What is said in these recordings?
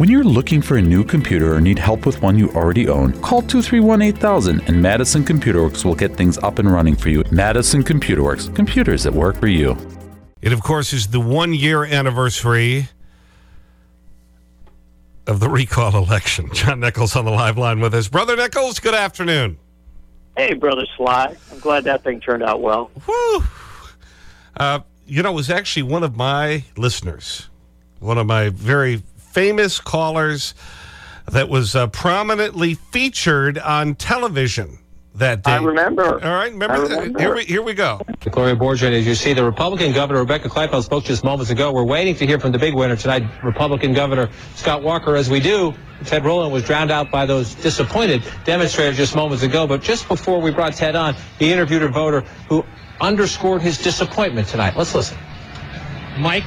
When you're looking for a new computer or need help with one you already own, call 231 8000 and Madison Computer Works will get things up and running for you. Madison Computer Works, computers that work for you. It, of course, is the one year anniversary of the recall election. John Nichols on the live line with us. Brother Nichols, good afternoon. Hey, Brother Sly. I'm glad that thing turned out well. Whew. Uh, you know, it was actually one of my listeners, one of my very famous callers that was uh, prominently featured on television that day. I remember. All right, remember? Remember. Here, we, here we go. Gloria Borger, as you see, the Republican Governor Rebecca Kleefisch spoke just moments ago. We're waiting to hear from the big winner tonight, Republican Governor Scott Walker. As we do, Ted Rowland was drowned out by those disappointed demonstrators just moments ago. But just before we brought Ted on, he interviewed a voter who underscored his disappointment tonight. Let's listen. Mike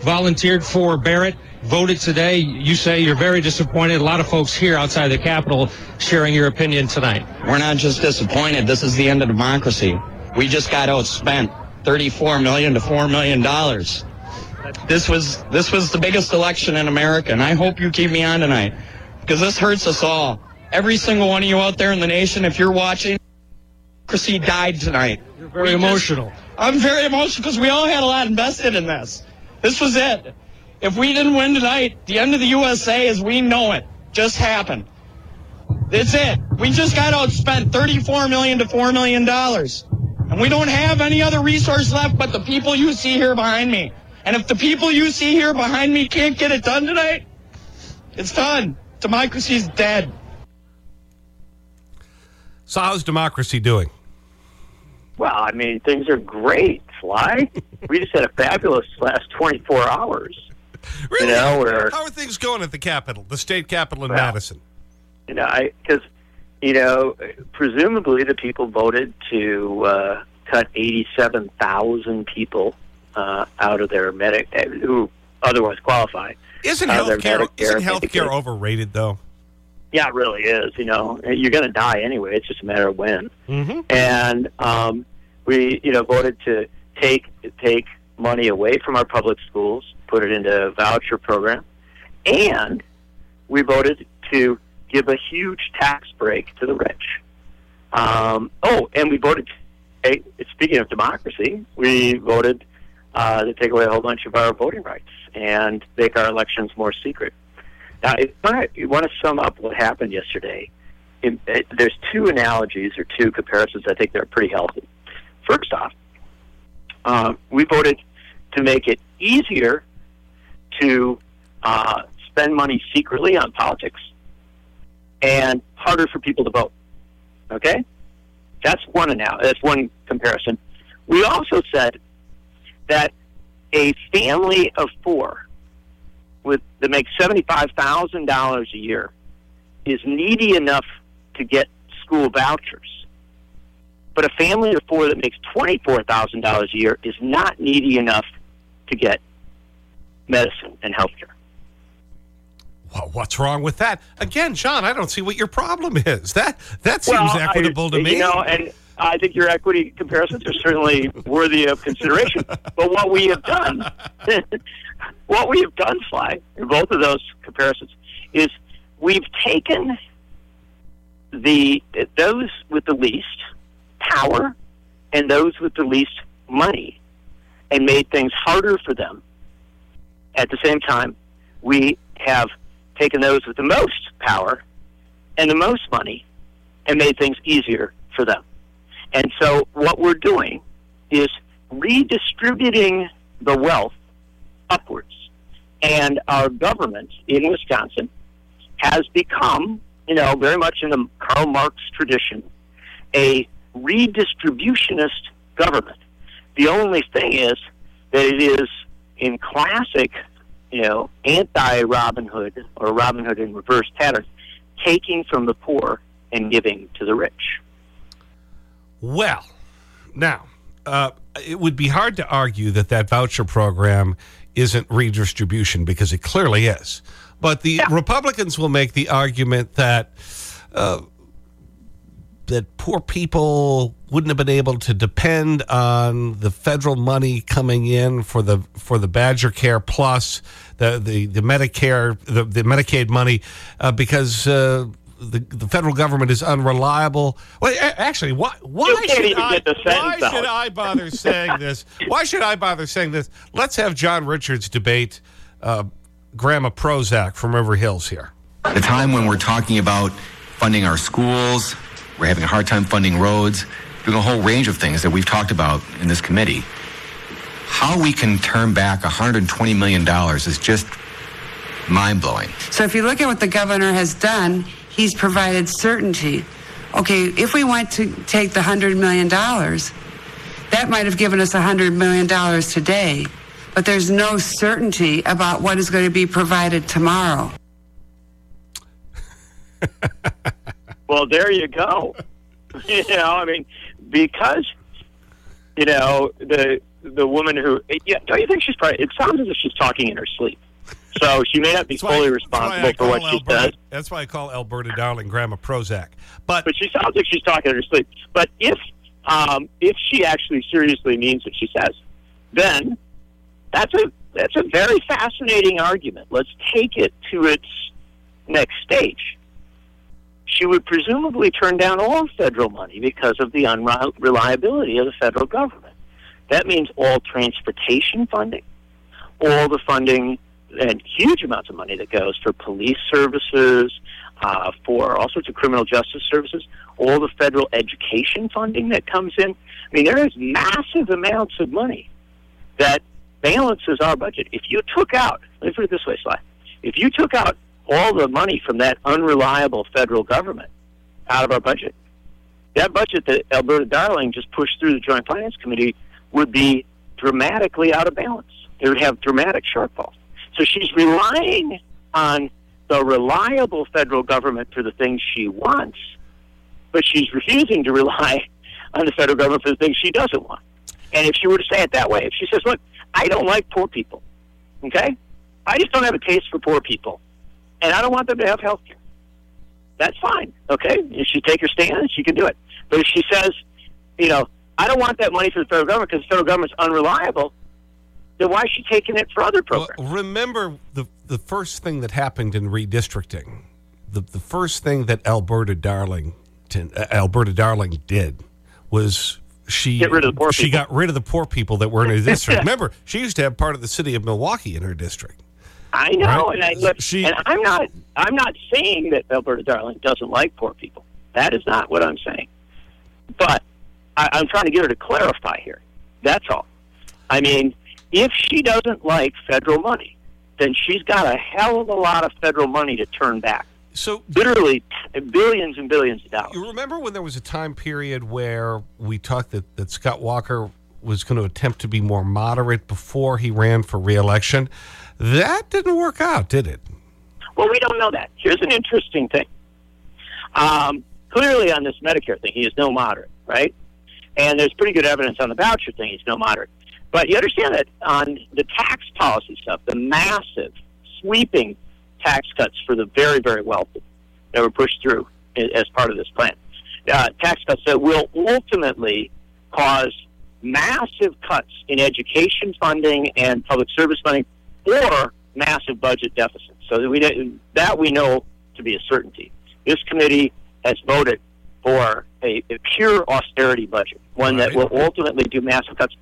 volunteered for Barrett, voted today. You say you're very disappointed. A lot of folks here outside the Capitol sharing your opinion tonight. We're not just disappointed. This is the end of democracy. We just got outspent 34 million to 4 million dollars. This was this was the biggest election in America, and I hope you keep me on tonight because this hurts us all. Every single one of you out there in the nation, if you're watching, democracy died tonight. You're very We just- emotional. I'm very emotional because we all had a lot invested in this. This was it. If we didn't win tonight, the end of the USA as we know it just happened. That's it. We just got outspent 34 million to 4 million dollars. And we don't have any other resource left but the people you see here behind me. And if the people you see here behind me can't get it done tonight, it's done. Democracy's dead. So how's democracy doing? Well, I mean, things are great, Sly. we just had a fabulous last 24 hours. Really? know, where- How are things going at the Capitol, the state Capitol in Well, Madison? You know, I because you know, presumably the people voted to uh, cut 87,000 people uh, out of their medic uh, who otherwise qualify. Isn't uh, healthcare, isn't healthcare overrated, though? Yeah, it really is. You know, you're going to die anyway. It's just a matter of when. Mm-hmm. and um, we you know voted to take take money away from our public schools, put it into a voucher program, and we voted to give a huge tax break to the rich. Um, oh, and we voted. Speaking of democracy, we voted uh, to take away a whole bunch of our voting rights and make our elections more secret. Now, if I, you want to sum up what happened yesterday, it, it, there's two analogies or two comparisons I think that are pretty healthy. First off, uh, we voted to make it easier to uh, spend money secretly on politics and harder for people to vote. Okay, that's one anal- That's one comparison. We also said that a family of four with that makes seventy five thousand dollars a year is needy enough to get school vouchers. But a family of four that makes $24,000 a year is not needy enough to get medicine and health care. Well, what's wrong with that? Again, John, I don't see what your problem is. That, that seems Well, equitable I, to me. You know, and I think your equity comparisons are certainly worthy of consideration. but what we have done, what we have done, Sly, in both of those comparisons, is we've taken the those with the least power and those with the least money and made things harder for them. At the same time, we have taken those with the most power and the most money and made things easier for them. And so what we're doing is redistributing the wealth upwards. And our government in Wisconsin has become, you know, very much in the Karl Marx tradition, a redistributionist government. The only thing is that it is in classic, you know, anti Robin Hood or Robin Hood in reverse pattern, taking from the poor and giving to the rich. Well, now, uh, it would be hard to argue that that voucher program isn't redistribution because it clearly is. But the Republicans will make the argument that uh, that poor people wouldn't have been able to depend on the federal money coming in for the, for the Badger Care Plus, the, the, the Medicare, the, the Medicaid money, uh, because uh, the, the federal government is unreliable. Well, actually, why, why, should I, why should I bother saying this? Why should I bother saying this? Let's have Jon Richards debate uh, Grandma Prozac from River Hills here. The time when we're talking about funding our schools, we're having a hard time funding roads, doing a whole range of things that we've talked about in this committee. How we can turn back $120 million is just mind blowing. So if you look at what the governor has done, he's provided certainty. Okay, if we want to take the $100 million, that might have given us $100 million today, but there's no certainty about what is going to be provided tomorrow. well, there you go. you know, I mean, because, you know, the the woman who, yeah, don't you think she's probably, it sounds as if she's talking in her sleep. So she may not be that's fully responsible for what Alberta, she says. That's why I call Alberta Darling Grandma Prozac. But, but she sounds like she's talking in her sleep. But if, um, if she actually seriously means what she says, then that's a, that's a very fascinating argument. Let's take it to its next stage. She would presumably turn down all federal money because of the unreliability of the federal government. That means all transportation funding, all the funding and huge amounts of money that goes for police services, uh, for all sorts of criminal justice services, all the federal education funding that comes in. I mean, there is massive amounts of money that balances our budget. If you took out, let me put it this way, Sly, if you took out all the money from that unreliable federal government out of our budget, that budget that Alberta Darling just pushed through the Joint Finance Committee would be dramatically out of balance. It would have dramatic shortfalls. So she's relying on the reliable federal government for the things she wants, but she's refusing to rely on the federal government for the things she doesn't want. And if she were to say it that way, if she says, look, I don't like poor people, okay? I just don't have a taste for poor people, and I don't want them to have health care. That's fine, okay? If she take her stand, she can do it. But if she says, you know, I don't want that money for the federal government because the federal government's unreliable, then why is she taking it for other programs? Well, remember the, the first thing that happened in redistricting, the, the first thing that Alberta Darling, uh, Alberta Darling did was she, Get rid of the poor she people. got rid of the poor people that were in her district. remember, she used to have part of the city of Milwaukee in her district. I know, right? and, I, look, she, and I'm not. I'm not saying that Alberta Darling doesn't like poor people. That is not what I'm saying. But I, I'm trying to get her to clarify here. That's all. I mean, if she doesn't like federal money, then she's got a hell of a lot of federal money to turn back. So literally billions and billions of dollars. You remember when there was a time period where we talked that, that Scott Walker was going to attempt to be more moderate before he ran for reelection? That didn't work out, did it? Well, we don't know that. Here's an interesting thing. Um, clearly, on this Medicare thing, he is no moderate, right? And there's pretty good evidence on the voucher thing, he's no moderate. But you understand that on the tax policy stuff, the massive, sweeping tax cuts for the very, very wealthy that were pushed through as part of this plan, uh, tax cuts that will ultimately cause massive cuts in education funding and public service funding or massive budget deficits. So we, that we know to be a certainty. This committee has voted for a, a pure austerity budget, one right. that will ultimately do massive cuts.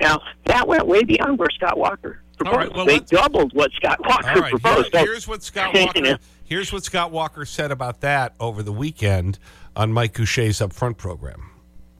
Now, that went way beyond where Scott Walker proposed. Right, well, they doubled what Scott Walker right, proposed. Here, here's what Scott Walker here's what Scott Walker said about that over the weekend on Mike Gousha's Upfront program.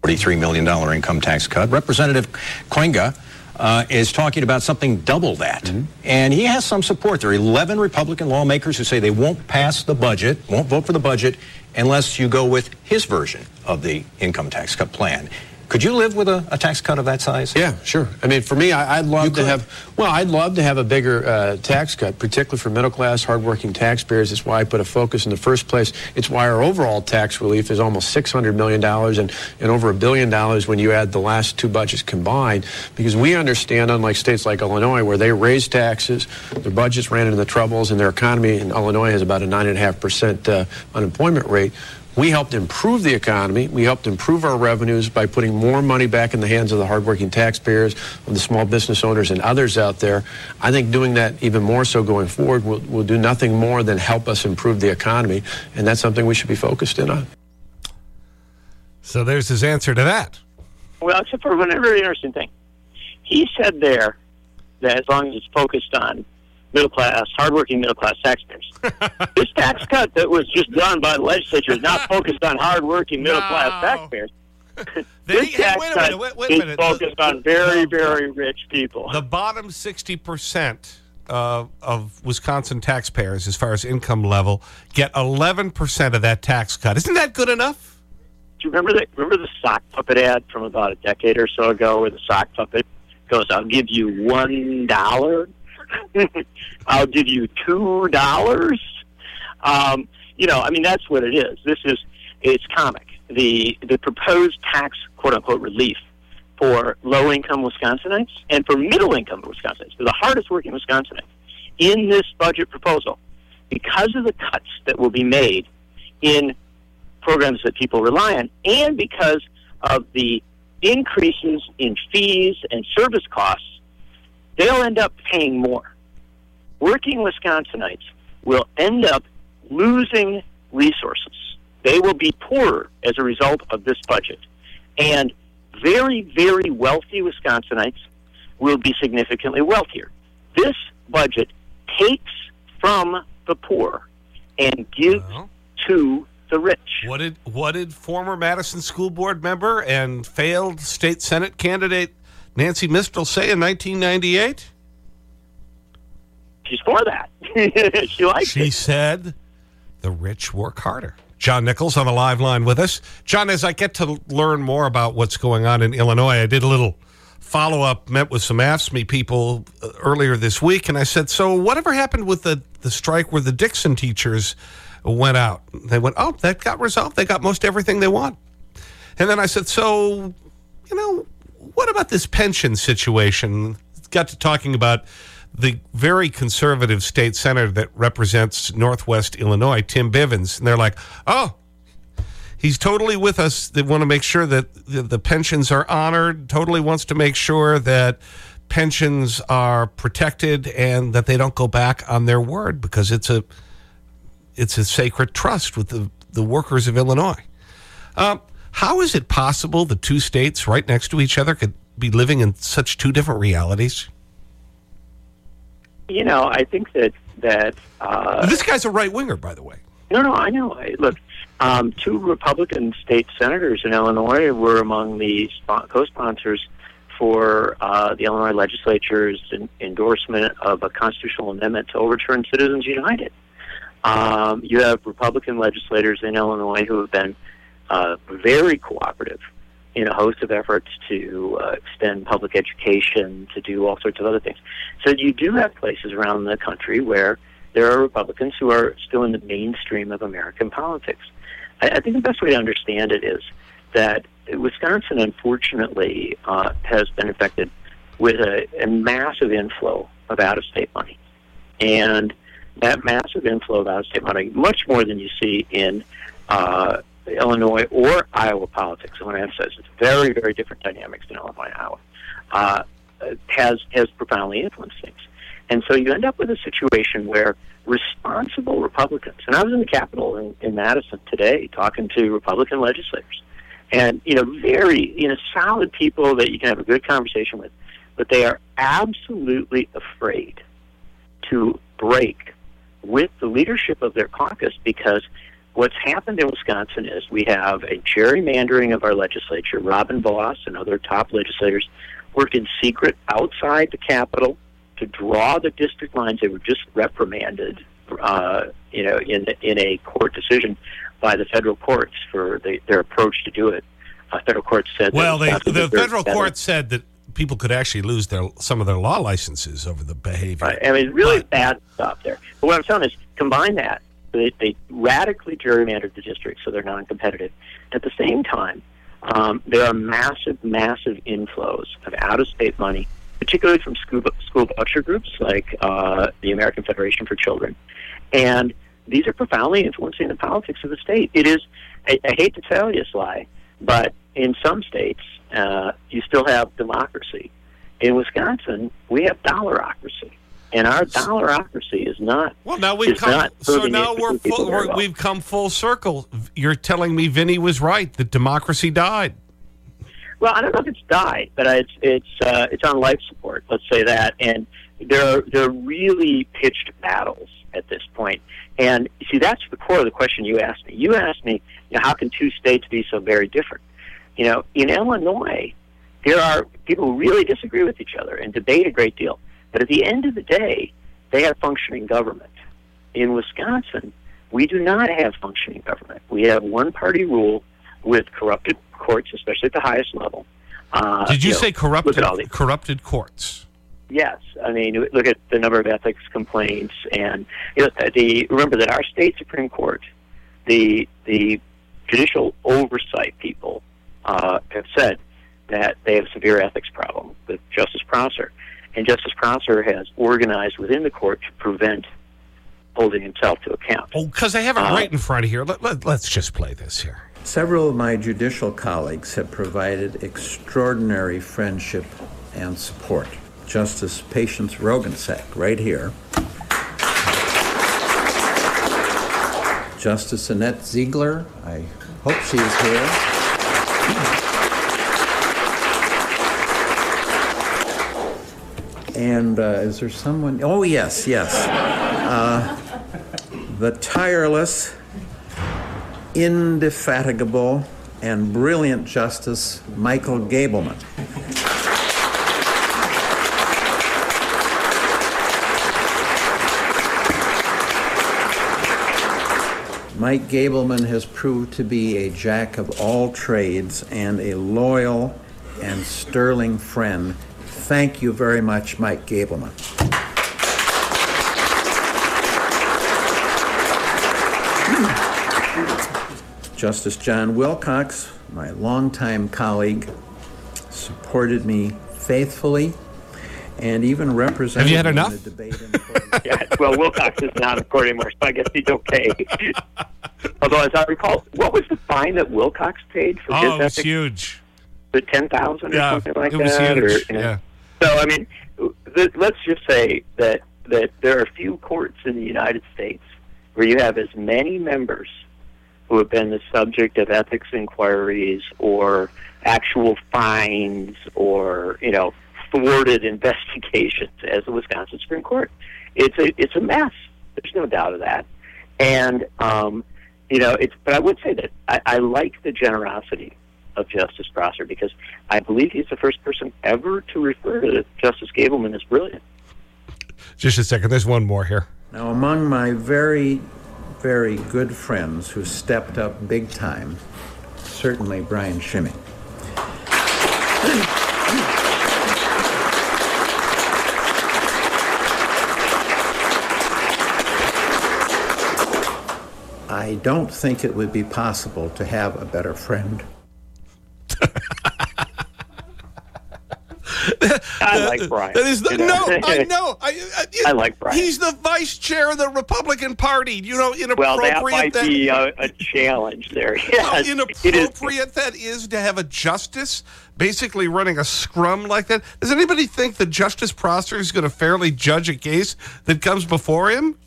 $43 million income tax cut. Representative Kooyenga uh, is talking about something double that. Mm -hmm. And he has some support. There are 11 Republican lawmakers who say they won't pass the budget, won't vote for the budget, unless you go with his version of the income tax cut plan. Could you live with a, a, tax cut of that size? Yeah, sure. I mean, for me, I, would love to have. Well, I'd love to have a bigger uh, tax cut, particularly for middle class, hardworking taxpayers. That's why I put a focus in the first place. It's why our overall tax relief is almost six hundred million dollars and and over a billion dollars when you add the last two budgets combined. Because we understand, unlike states like Illinois, where they raise taxes, their budgets ran into the troubles, and their economy in Illinois has about a nine and a half percent uh, unemployment rate We helped improve the economy. We helped improve our revenues by putting more money back in the hands of the hardworking taxpayers, of the small business owners, and others out there. I think doing that even more so going forward will, will do nothing more than help us improve the economy, and that's something we should be focused in on. So there's his answer to that. Well, except for one very interesting thing. He said there that as long as it's focused on middle class, hardworking middle class taxpayers. this tax cut that was just done by the legislature is not focused on hardworking middle class taxpayers. They- this hey, tax wait a cut minute, wait- wait a is minute. focused on very, very rich people. The bottom 60% uh, of Wisconsin taxpayers, as far as income level, get 11% of that tax cut. Isn't that good enough? Do you remember the remember the sock puppet ad from about a decade or so ago, where the sock puppet goes, "I'll give you one dollar, I'll give you two dollars." Um, you know, I mean, that's what it is. This is it's comic. The the proposed tax quote unquote relief for low income Wisconsinites and for middle income Wisconsinites, for the hardest working Wisconsinites, in this budget proposal, because of the cuts that will be made in programs that people rely on, and because of the increases in fees and service costs, they'll end up paying more. Working Wisconsinites will end up losing resources. They will be poorer as a result of this budget. And very, very wealthy Wisconsinites will be significantly wealthier. This budget takes from the poor and gives to the rich. What did, what did former Madison School Board member and failed state Senate candidate Nancy Mistele say in 1998? She's for that. she likes She said, the rich work harder. John Nichols on the live line with us. John, as I get to learn more about what's going on in Illinois, I did a little follow up, met with some AFSCME people uh, earlier this week, and I said, So, whatever happened with the, the strike where the Dixon teachers went out? They went, Oh, that got resolved. They got most everything they want. And then I said, So, you know, what about this pension situation? Got to talking about the very conservative state senator that represents Northwest Illinois, Tim Bivins. And they're like, oh, he's totally with us. They want to make sure that the, the pensions are honored, totally wants to make sure that pensions are protected and that they don't go back on their word because it's a, it's a sacred trust with the, the workers of Illinois. Um, how is it possible the two states right next to each other could be living in such two different realities? You know, I think that that uh, this guy's a right winger, by the way. No, no, I know. I, look, um, two Republican state senators in Illinois were among the co-sponsors for uh, the Illinois legislature's en- endorsement of a constitutional amendment to overturn Citizens United. Um, you have Republican legislators in Illinois who have been uh, very cooperative in a host of efforts to uh, extend public education, to do all sorts of other things. So you do have places around the country where there are Republicans who are still in the mainstream of American politics. I, I think the best way to understand it is that Wisconsin, unfortunately, uh, has been affected with a, a massive inflow of out-of-state money, and that massive inflow of out-of-state money, much more than you see in uh, Illinois or Iowa politics. I want to emphasize it's very, very different dynamics in Illinois and Iowa. Uh, has has profoundly influenced things, and so you end up with a situation where responsible Republicans. And I was in the Capitol in, in Madison today talking to Republican legislators, and you know, very you know, solid people that you can have a good conversation with, but they are absolutely afraid to break with the leadership of their caucus because what's happened in Wisconsin is we have a gerrymandering of our legislature. Robin Vos and other top legislators work in secret outside the Capitol to draw the district lines. They were just reprimanded, uh, you know, in in a court decision by the federal courts for the, their approach to do it. Uh, federal courts said. Well, they, the federal court said that people could actually lose their some of their law licenses over the behavior. Right. I mean, really bad stuff there. But what I'm saying is, combine that. They, they radically gerrymandered the districts so they're non-competitive. At the same time, um, there are massive, massive inflows of out-of-state money, particularly from school, school voucher groups like uh, the American Federation for Children. And these are profoundly influencing the politics of the state. It is, I, I hate to tell you, Sly, but in some states, uh, you still have democracy. In Wisconsin, we have dollarocracy. And our dollarocracy is not. Well, now we've come. So now we're, full, we're well. we've come full circle. You're telling me Vinny was right that democracy died. Well, I don't know if it's died, but it's it's uh, it's on life support. Let's say that, and there are there are really pitched battles at this point. And see, that's the core of the question you asked me. You asked me, you know, how can two states be so very different? You know, in Illinois, there are people who really disagree with each other and debate a great deal. But at the end of the day, they have functioning government. In Wisconsin, we do not have functioning government. We have one party rule with corrupted courts, especially at the highest level. Uh, Did you know, say Look corrupted, at all the, corrupted courts? Yes, I mean, look at the number of ethics complaints, and you know, the remember that our state supreme court, the the judicial oversight people uh, have said that they have a severe ethics problem with Justice Prosser, and Justice Prosser has organized within the court to prevent holding himself to account. Oh, because I have it Uh, right in front of here. Let, let, let's just play this here. Several of my judicial colleagues have provided extraordinary friendship and support. Justice Patience Roggensack, right here. Justice Annette Ziegler, I hope she is here. And uh, is there someone? Oh, yes, yes. Uh, the tireless, indefatigable, and brilliant Justice Michael Gableman. Mike Gableman has proved to be a jack of all trades and a loyal and sterling friend. Thank you very much, Mike Gableman. Justice Jon Wilcox, my longtime colleague, supported me faithfully and even represented Have you had enough? in the debate in court. yeah, well, Wilcox is not a court anymore, so I guess he's okay. Although, as I recall, what was the fine that Wilcox paid for Oh, his it was ethics? huge. Was it ten thousand or Yeah, something like it was that? huge. Or, you know? So, I mean, th- let's just say that that there are few courts in the United States where you have as many members who have been the subject of ethics inquiries or actual fines or you know thwarted investigations as the Wisconsin Supreme Court. It's a it's a mess. There's no doubt of that. And um, you know, it's but I would say that I, I like the generosity of Justice Prosser because I believe he's the first person ever to refer to Justice Gableman as brilliant. Just a second. There's one more here. Now, among my very, very good friends who stepped up big time, certainly Brian Schimming. I don't think it would be possible to have a better friend. I like Brian. That is the, you know? no, I know. I, I, I like Brian. He's the vice chair of the Republican Party. You know, inappropriate. well, inappropriate that might be a, a challenge there. How Yes, it is. inappropriate that is to have a justice basically running a scrum like that. Does anybody think that Justice Prosser is going to fairly judge a case that comes before him?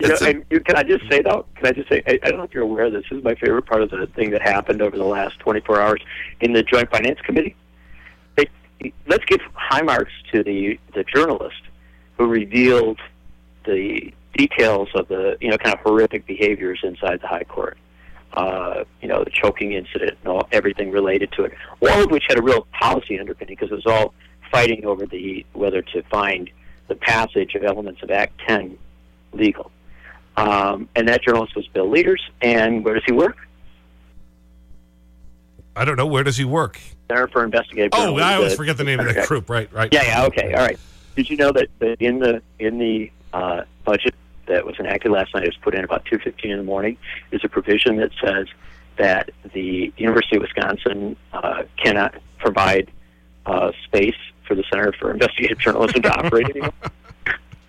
You know, a- and you, can I just say though? Can I just say? I, I don't know if you're aware of this. This is my favorite part of the thing that happened over the last 24 hours in the Joint Finance Committee. They, let's give high marks to the the journalist who revealed the details of the you know kind of horrific behaviors inside the High Court. Uh, you know, the choking incident and all, everything related to it, all of which had a real policy underpinning because it was all fighting over the whether to find the passage of elements of Act 10 legal. Um, and that journalist was Bill Lueders. And where does he work? I don't know. Where does he work? Center for Investigative Oh. I always The- forget the name of that group. Right, right. Yeah, yeah, okay, all right. Did you know that, that in the in the uh, budget that was enacted last night, it was put in about two fifteen in the morning. is a provision that says that the University of Wisconsin uh, cannot provide uh, space for the Center for Investigative Journalism to operate anymore.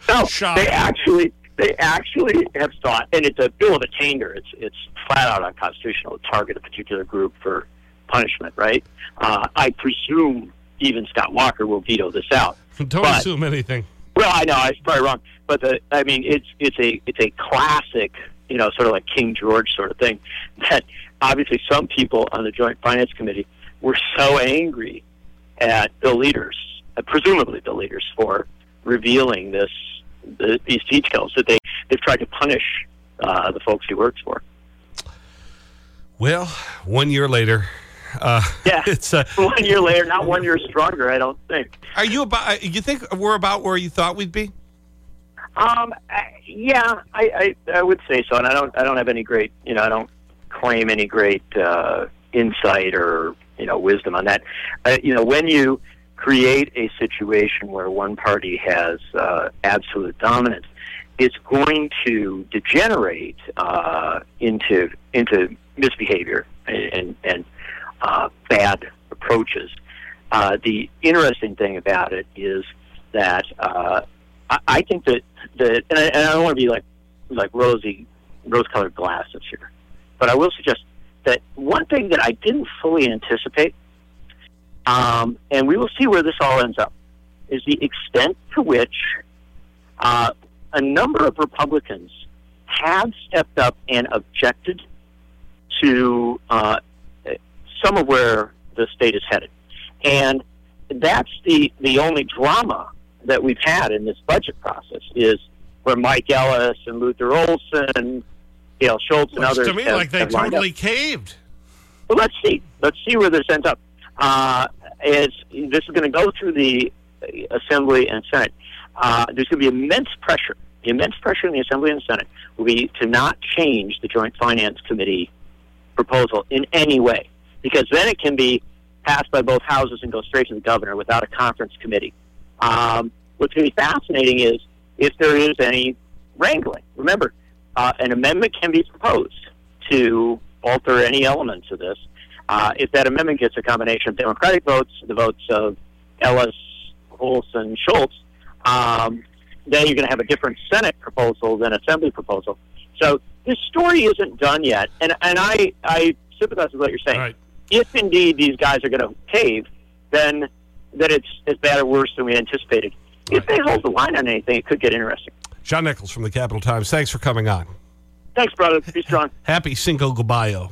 No, they actually they actually have thought, and it's a bill of attainder. It's it's flat out unconstitutional to target a particular group for punishment, right? Uh, I presume even Scott Walker will veto this out. Don't But- assume anything. Well, I know I was probably wrong, but the, I mean, it's it's a it's a classic, you know, sort of like King George sort of thing. That obviously some people on the Joint Finance Committee were so angry at the leaders, uh, presumably the leaders, for revealing this the, these details that they they've tried to punish uh, the folks he works for. Well, one year later, uh, Yeah, it's uh, one year later, not one year stronger. I don't think. are you about? You think we're about where you thought we'd be? Um, I- yeah, I, I I would say so, and I don't I don't have any great you know I don't claim any great uh, insight or you know wisdom on that. Uh, you know when you create a situation where one party has uh, absolute dominance, it's going to degenerate uh, into into misbehavior and and, uh, bad approaches. Uh, the interesting thing about it is that uh, I, I think that that, and I, and I don't want to be like like rosy, rose-colored glasses here, but I will suggest that one thing that I didn't fully anticipate, um, and we will see where this all ends up, is the extent to which uh, a number of Republicans have stepped up and objected to uh, some of where the state is headed. And that's the, the only drama that we've had in this budget process is where Mike Ellis and Luther Olsen, Dale Schultz, and Looks others to me have, like they have lined up. totally caved. Well, let's see. Let's see where this ends up. Uh, as this is going to go through the Assembly and Senate, uh, there's going to be immense pressure. Immense pressure in the Assembly and Senate will be to not change the Joint Finance Committee proposal in any way, because then it can be passed by both houses and go straight to the governor without a conference committee. Um, what's going to be fascinating is if there is any wrangling. Remember, uh, an amendment can be proposed to alter any elements of this. Uh, if that amendment gets a combination of Democratic votes, the votes of Ellis, Olsen, Schultz, um, then you're going to have a different Senate proposal than Assembly proposal. So this story isn't done yet, and and I I sympathize with what you're saying. If indeed these guys are going to cave, then then it's as bad or worse than we anticipated. If they hold the line on anything, it could get interesting. John Nichols from the Capital Times. Thanks for coming on. Thanks, brother. Be strong. Happy Cinco de Mayo.